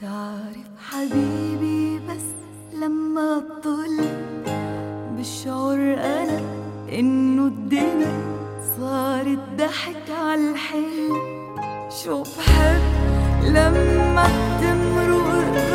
تعرف حبيبي بس لما تطل بالشعور أنا إنه الدنيا صارت ضحك عالحلم شو بحب لما تمرق